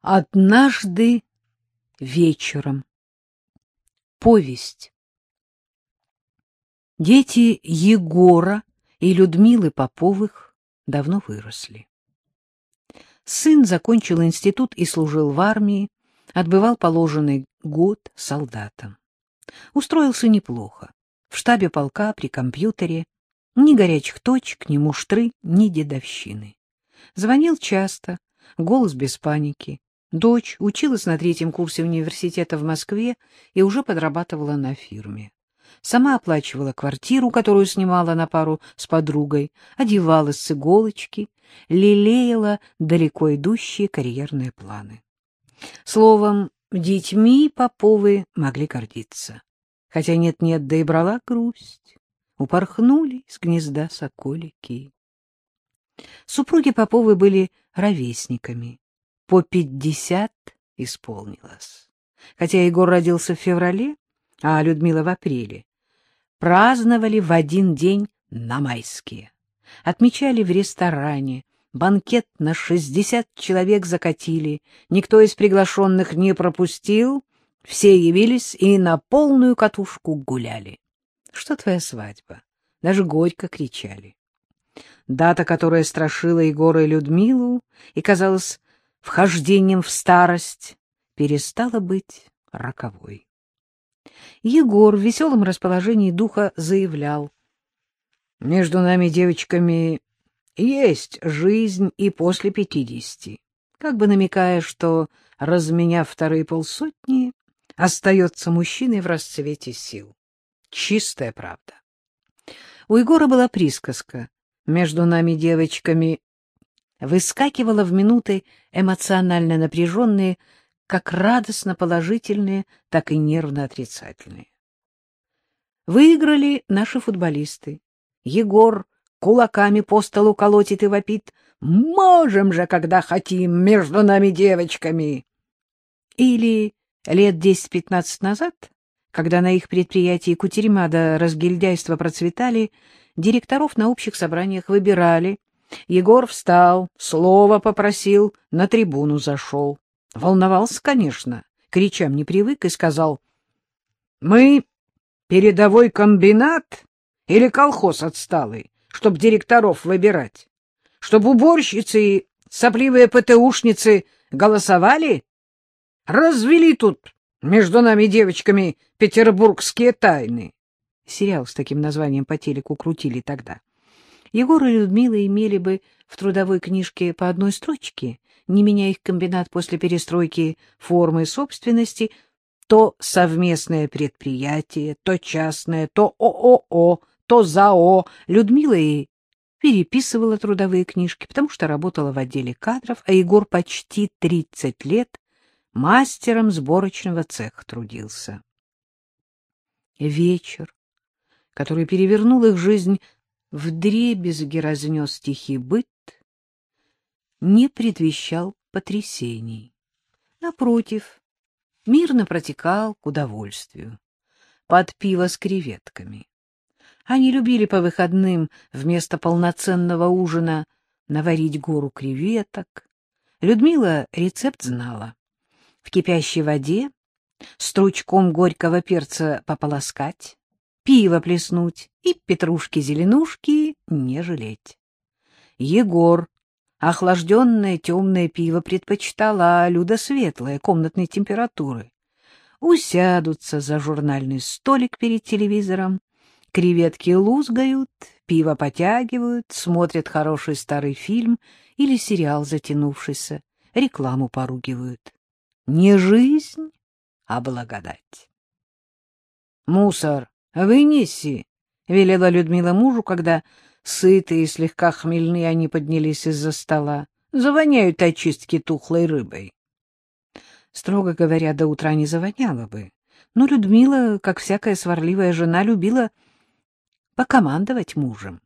Однажды вечером. Повесть. Дети Егора и Людмилы Поповых давно выросли. Сын закончил институт и служил в армии, отбывал положенный год солдатом. Устроился неплохо. В штабе полка, при компьютере. Ни горячих точек, ни муштры, ни дедовщины. Звонил часто, голос без паники. Дочь училась на третьем курсе университета в Москве и уже подрабатывала на фирме. Сама оплачивала квартиру, которую снимала на пару с подругой, одевалась с иголочки, лелеяла далеко идущие карьерные планы. Словом, детьми Поповы могли гордиться. Хотя нет-нет, да и брала грусть. Упорхнули с гнезда соколики. Супруги Поповы были ровесниками. По пятьдесят исполнилось. Хотя Егор родился в феврале, а Людмила в апреле. Праздновали в один день на майские. Отмечали в ресторане, банкет на шестьдесят человек закатили, никто из приглашенных не пропустил, все явились и на полную катушку гуляли. Что твоя свадьба? Даже горько кричали. Дата, которая страшила Егора и Людмилу и казалась вхождением в старость, перестала быть роковой. Егор в веселом расположении духа заявлял. — Между нами, девочками, есть жизнь и после пятидесяти, как бы намекая, что, разменяв вторые полсотни, остается мужчиной в расцвете сил. Чистая правда. У Егора была присказка между нами, девочками, выскакивала в минуты эмоционально напряженные, как радостно положительные, так и нервно отрицательные. Выиграли наши футболисты. Егор кулаками по столу колотит и вопит. «Можем же, когда хотим, между нами девочками!» Или лет десять-пятнадцать назад, когда на их предприятии кутерьма до разгильдяйства процветали, директоров на общих собраниях выбирали. Егор встал, слово попросил, на трибуну зашел. Волновался, конечно, к речам не привык и сказал, «Мы передовой комбинат или колхоз отсталый, чтоб директоров выбирать? Чтоб уборщицы и сопливые ПТУшницы голосовали? Развели тут между нами девочками петербургские тайны». Сериал с таким названием по телеку крутили тогда. Егор и Людмила имели бы в трудовой книжке по одной строчке, не меняя их комбинат после перестройки формы собственности, то совместное предприятие, то частное, то ООО, то ЗАО. Людмила и переписывала трудовые книжки, потому что работала в отделе кадров, а Егор почти 30 лет мастером сборочного цеха трудился. Вечер который перевернул их жизнь в дребезги разнес тихий быт, не предвещал потрясений. Напротив, мирно протекал к удовольствию, под пиво с креветками. Они любили по выходным вместо полноценного ужина наварить гору креветок. Людмила рецепт знала. В кипящей воде стручком горького перца пополоскать, пиво плеснуть и петрушки-зеленушки не жалеть. Егор охлажденное темное пиво предпочитал, а Люда светлое, комнатной температуры. Усядутся за журнальный столик перед телевизором, креветки лузгают, пиво потягивают, смотрят хороший старый фильм или сериал затянувшийся, рекламу поругивают. Не жизнь, а благодать. Мусор — Вынеси, — велела Людмила мужу, когда, сытые и слегка хмельные, они поднялись из-за стола. Завоняют очистки тухлой рыбой. Строго говоря, до утра не завоняло бы. Но Людмила, как всякая сварливая жена, любила покомандовать мужем.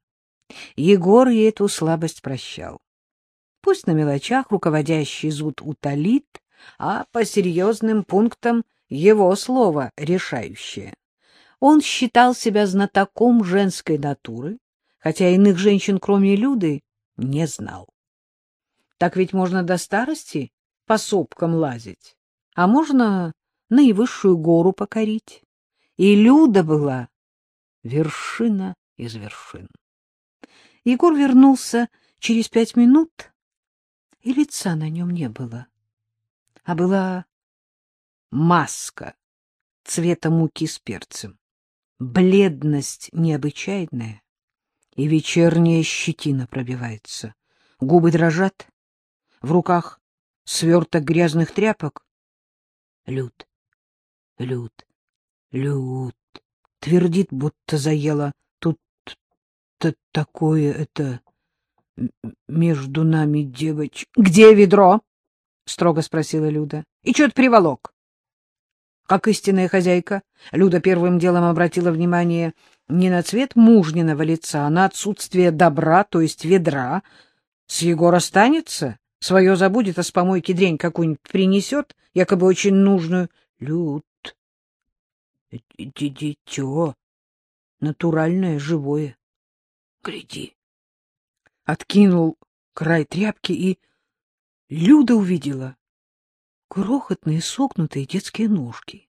Егор ей эту слабость прощал. Пусть на мелочах руководящий зуд утолит, а по серьезным пунктам его слово решающее. Он считал себя знатоком женской натуры, хотя иных женщин, кроме Люды, не знал. Так ведь можно до старости по сопкам лазить, а можно наивысшую гору покорить. И Люда была вершина из вершин. Егор вернулся через пять минут, и лица на нем не было, а была маска цвета муки с перцем, бледность необычайная, и вечерняя щетина пробивается, губы дрожат, в руках сверток грязных тряпок. Люд, люд, люд, твердит, будто заела. Тут-то такое это между нами девоч... — Где ведро? — строго спросила Люда. — И что ты приволок? Как истинная хозяйка, Люда первым делом обратила внимание не на цвет мужниного лица, а на отсутствие добра, то есть ведра. С Егора останется, свое забудет, а с помойки дрень какую-нибудь принесет, якобы очень нужную. Люд, дитё, натуральное, живое. Гляди. Откинул край тряпки, и Люда увидела крохотные согнутые детские ножки.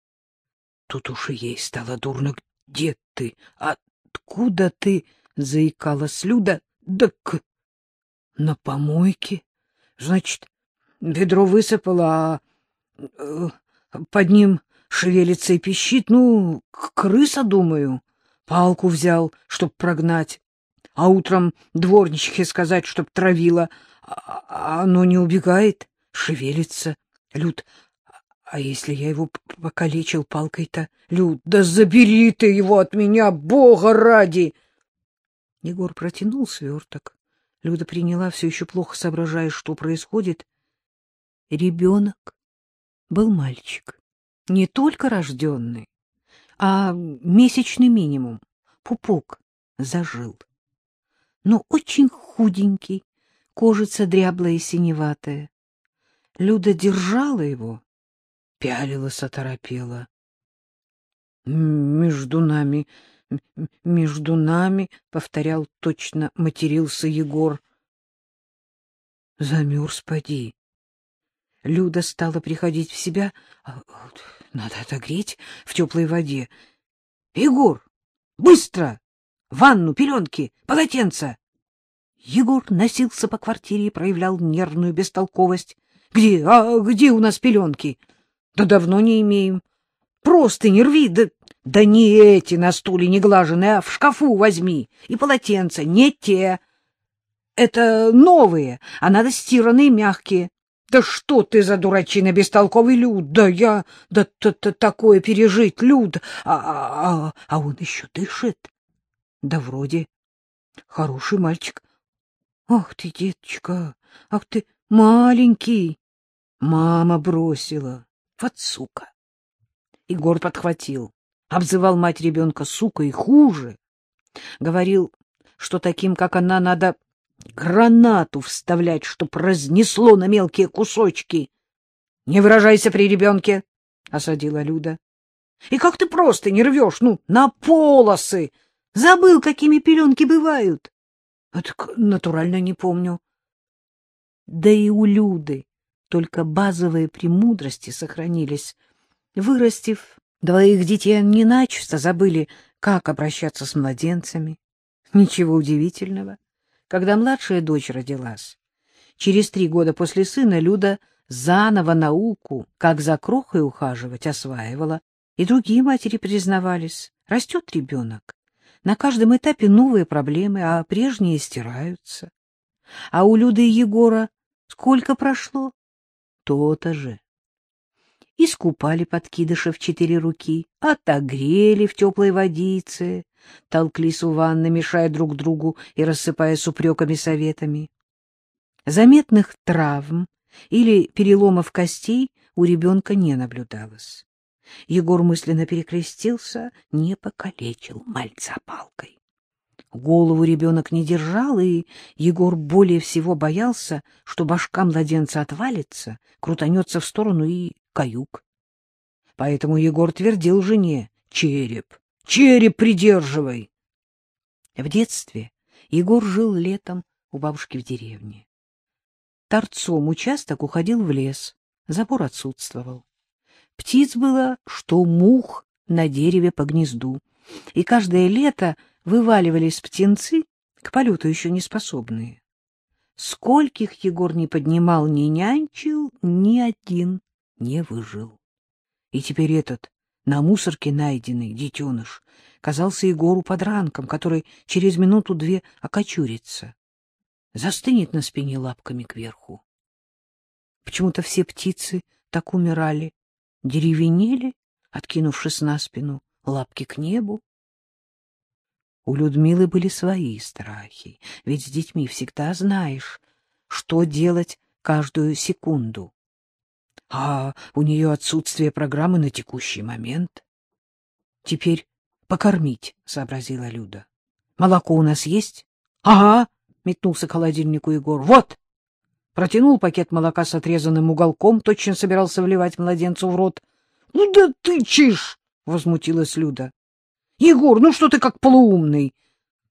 Тут уж и ей стало дурно. Где ты? Откуда ты? Заикалась Люда. Да к... на помойке. Значит, ведро высыпало, а э, под ним шевелится и пищит. Ну, крыса, думаю. Палку взял, чтоб прогнать. А утром дворничке сказать, чтоб травила. А, а оно не убегает, шевелится. Люд, а если я его покалечил палкой-то? Люд, да забери ты его от меня, бога ради! Егор протянул сверток. Люда приняла, все еще плохо соображая, что происходит. Ребенок был мальчик, не только рожденный, а месячный минимум. Пупок зажил. Но очень худенький, кожица дряблая и синеватая. Люда держала его, пялилась, оторопела. — Между нами, между нами, — повторял точно, матерился Егор. — Замерз, поди. Люда стала приходить в себя. А, надо отогреть в теплой воде. — Егор, быстро! Ванну, пеленки, полотенца! Егор носился по квартире и проявлял нервную бестолковость. Где, а где у нас пеленки? Да давно не имеем. Просто не рви, да, да не эти на стуле не глаженные, а в шкафу возьми. И полотенца не те. Это новые, а надо стиранные мягкие. Да что ты за дурачина бестолковый, Люд? Да я... Да т -т такое пережить, Люд. А, а, а, а он еще дышит? Да вроде. Хороший мальчик. Ах ты, деточка, ах ты маленький. Мама бросила. Вот сука. Егор подхватил. Обзывал мать ребенка сукой хуже. Говорил, что таким, как она, надо гранату вставлять, чтоб разнесло на мелкие кусочки. — Не выражайся при ребенке, — осадила Люда. — И как ты просто не рвешь, ну, на полосы? Забыл, какими пеленки бывают. А — Так натурально не помню. Да и у Люды только базовые премудрости сохранились. Вырастив двоих детей, они начисто забыли, как обращаться с младенцами. Ничего удивительного. Когда младшая дочь родилась, через три года после сына Люда заново науку, как за крохой ухаживать, осваивала, и другие матери признавались. Растет ребенок. На каждом этапе новые проблемы, а прежние стираются. А у Люды и Егора сколько прошло? То-то же. Искупали подкидыша в четыре руки, отогрели в теплой водице, толклись у ванны, мешая друг другу и рассыпаясь упреками советами. Заметных травм или переломов костей у ребенка не наблюдалось. Егор мысленно перекрестился, не покалечил мальца палкой. Голову ребенок не держал, и Егор более всего боялся, что башка младенца отвалится, крутанется в сторону и каюк. Поэтому Егор твердил жене «Череп! Череп придерживай!» В детстве Егор жил летом у бабушки в деревне. Торцом участок уходил в лес, Забор отсутствовал. Птиц было, что мух на дереве по гнезду, и каждое лето вываливались птенцы, к полету еще не способные. Скольких Егор не поднимал, не нянчил, ни один не выжил. И теперь этот, на мусорке найденный детеныш, казался Егору подранком, который через минуту-две окочурится, застынет на спине лапками кверху. Почему-то все птицы так умирали, деревенели, откинувшись на спину, лапки к небу. У Людмилы были свои страхи, ведь с детьми всегда знаешь, что делать каждую секунду. А у нее отсутствие программы на текущий момент. Теперь покормить, — сообразила Люда. — Молоко у нас есть? — Ага, — метнулся к холодильнику Егор. — Вот! Протянул пакет молока с отрезанным уголком, точно собирался вливать младенцу в рот. — Ну да ты чишь! — возмутилась Люда. — Егор, ну что ты как полуумный?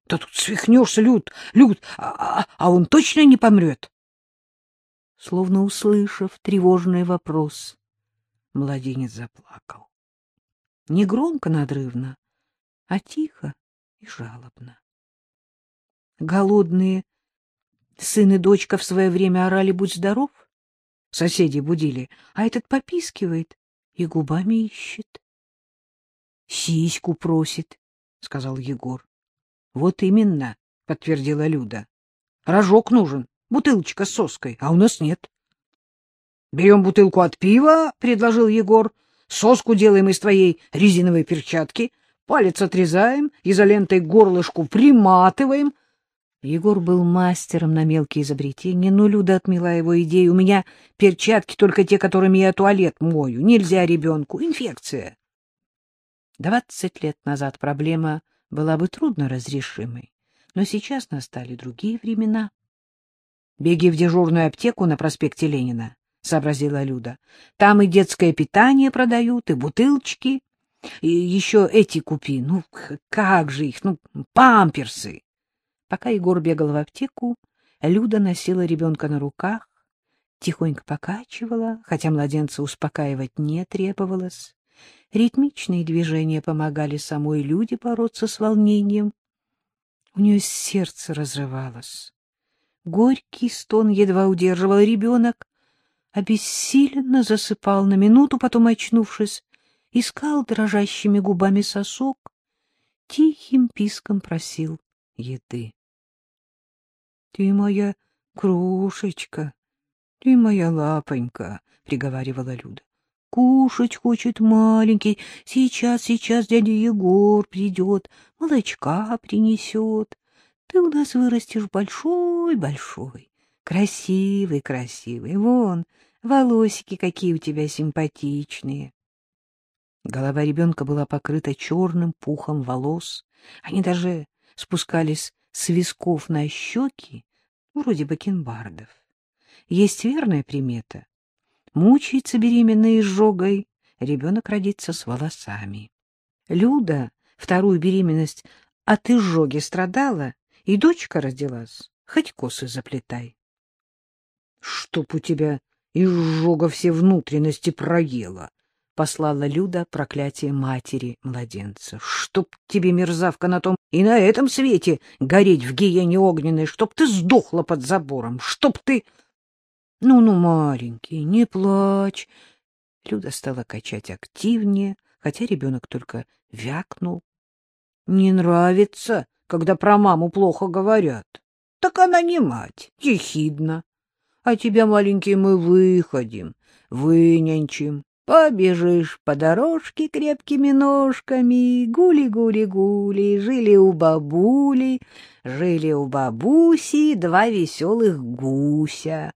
— Да тут свихнешься, Люд, Люд, а, а, а он точно не помрет? Словно услышав тревожный вопрос, младенец заплакал. Не громко, надрывно, а тихо и жалобно. Голодные сын и дочка в свое время орали «Будь здоров!» Соседи будили, а этот попискивает и губами ищет. — Сиську просит, — сказал Егор. — Вот именно, — подтвердила Люда. — Рожок нужен, бутылочка с соской, а у нас нет. — Берем бутылку от пива, — предложил Егор. — Соску делаем из твоей резиновой перчатки, палец отрезаем, изолентой горлышку приматываем. Егор был мастером на мелкие изобретения, но Люда отмела его идею. У меня перчатки только те, которыми я туалет мою. Нельзя ребенку. Инфекция. Двадцать лет назад проблема была бы трудно разрешимой, но сейчас настали другие времена. — Беги в дежурную аптеку на проспекте Ленина, — сообразила Люда. — Там и детское питание продают, и бутылочки, и еще эти купи. Ну, как же их, ну, памперсы. Пока Егор бегал в аптеку, Люда носила ребенка на руках, тихонько покачивала, хотя младенца успокаивать не требовалось. Ритмичные движения помогали самой Люде бороться с волнением. У нее сердце разрывалось. Горький стон едва удерживал ребенок, обессиленно засыпал на минуту, потом, очнувшись, искал дрожащими губами сосок, тихим писком просил еды. — Ты моя крошечка, ты моя лапонька, — приговаривала Люда. — Кушать хочет маленький. Сейчас, сейчас дядя Егор придет, молочка принесет. Ты у нас вырастешь большой-большой, красивый-красивый. Вон, волосики какие у тебя симпатичные. Голова ребенка была покрыта черным пухом волос. Они даже спускались с висков на щеки, вроде бакенбардов. Есть верная примета. Мучается беременной изжогой, ребенок родится с волосами. Люда вторую беременность от изжоги страдала, и дочка родилась, хоть косы заплетай. — Чтоб у тебя изжога все внутренности проела! — послала Люда проклятие матери младенца. — Чтоб тебе, мерзавка, на том и на этом свете гореть в гиене огненной, чтоб ты сдохла под забором, чтоб ты... Ну-ну, маленький, не плачь. Люда стала качать активнее, хотя ребенок только вякнул. Не нравится, когда про маму плохо говорят. Так она не мать, ехидна. А тебя, маленький, мы выходим, вынянчим. Побежишь по дорожке крепкими ножками, гули-гули-гули, жили у бабули, жили у бабуси два веселых гуся.